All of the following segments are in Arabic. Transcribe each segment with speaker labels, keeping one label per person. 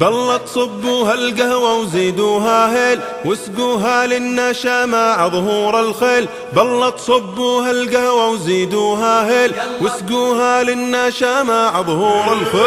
Speaker 1: بالله تصبوها القهوة وزيدوها هيل واسقوها للنشا مع ظهور الخيل. بالله تصبوها القهوة وزيدوها هيل واسقوها للنشا مع ظهور الخيل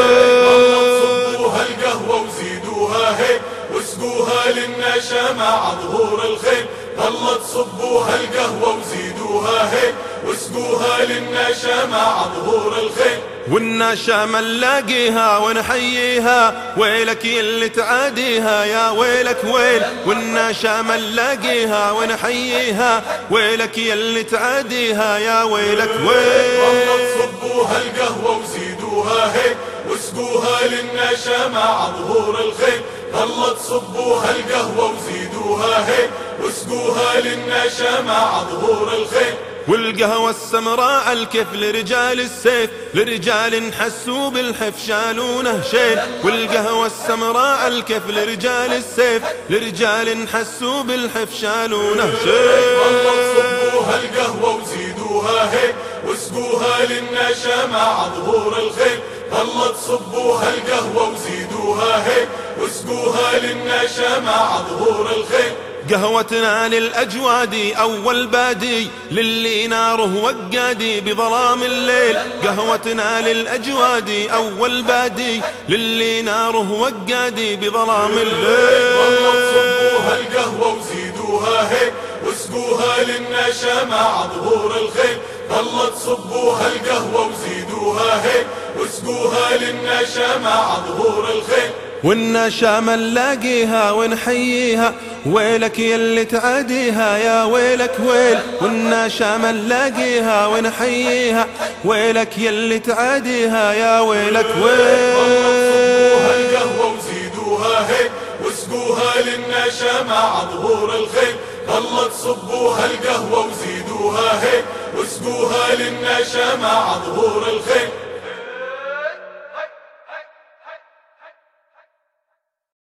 Speaker 2: صبوها القهوة وزيدوها هيل واسقوها للنشا مع ظهور الخيل بالله تصبوها القهوة وزيدوها هيل واسقوها للنشا مع ظهور الخيل.
Speaker 1: والنشا نلاقيها ونحييها ويلك اللي تعاديها يا ويلك ويل. والنشا نلاقيها ونحييها ويلك اللي تعاديها يا ويلك
Speaker 2: والله
Speaker 1: ويل
Speaker 2: تصبوها القهوة وزيدوها هيل واسقوها للنشا مع ظهور الخيل. والله تصبوها القهوة وزيدوها هيل واسقوها للنشا مع ظهور الخيل.
Speaker 1: والقهوة السمراء الكيف لرجال السيف لرجال حسوا بالحف شالونه شيل والقهوة السمراء الكيف لرجال السيف لرجال حسوا بالحف شالونه
Speaker 2: والله
Speaker 1: شيل
Speaker 2: صبوها القهوة وزيدوها هيل واسقوها للنشا مع ظهور الخيل والله تصبوها القهوة وزيدوها هيل واسقوها للنشا مع ظهور الخيل
Speaker 1: قهوتنا للأجوادي أول بادي للي ناره وقادي بظلام الليل. قهوتنا للأجوادي أول بادي للي ناره وقادي بظلام
Speaker 2: والله
Speaker 1: الليل
Speaker 2: صبوها القهوة وزيدوها هيل واسقوها للنشا مع ظهور الخيل. والله تصبوها القهوة وزيدوها هيل واسقوها للنشا مع ظهور الخيل.
Speaker 1: والنشا نلاقيها ونحييها. ويلك يلي تعاديها يا ويلك ويل. والنشا نلاقيها ونحييها. ويلك يلي تعاديها يا ويلك ويل.
Speaker 2: القهوة وزيدوها هيل واسقوها للنشا مع ظهور الخيل. والله تصبوها القهوة وزيدوها هيل واسقوها للنشا مع ظهور الخيل.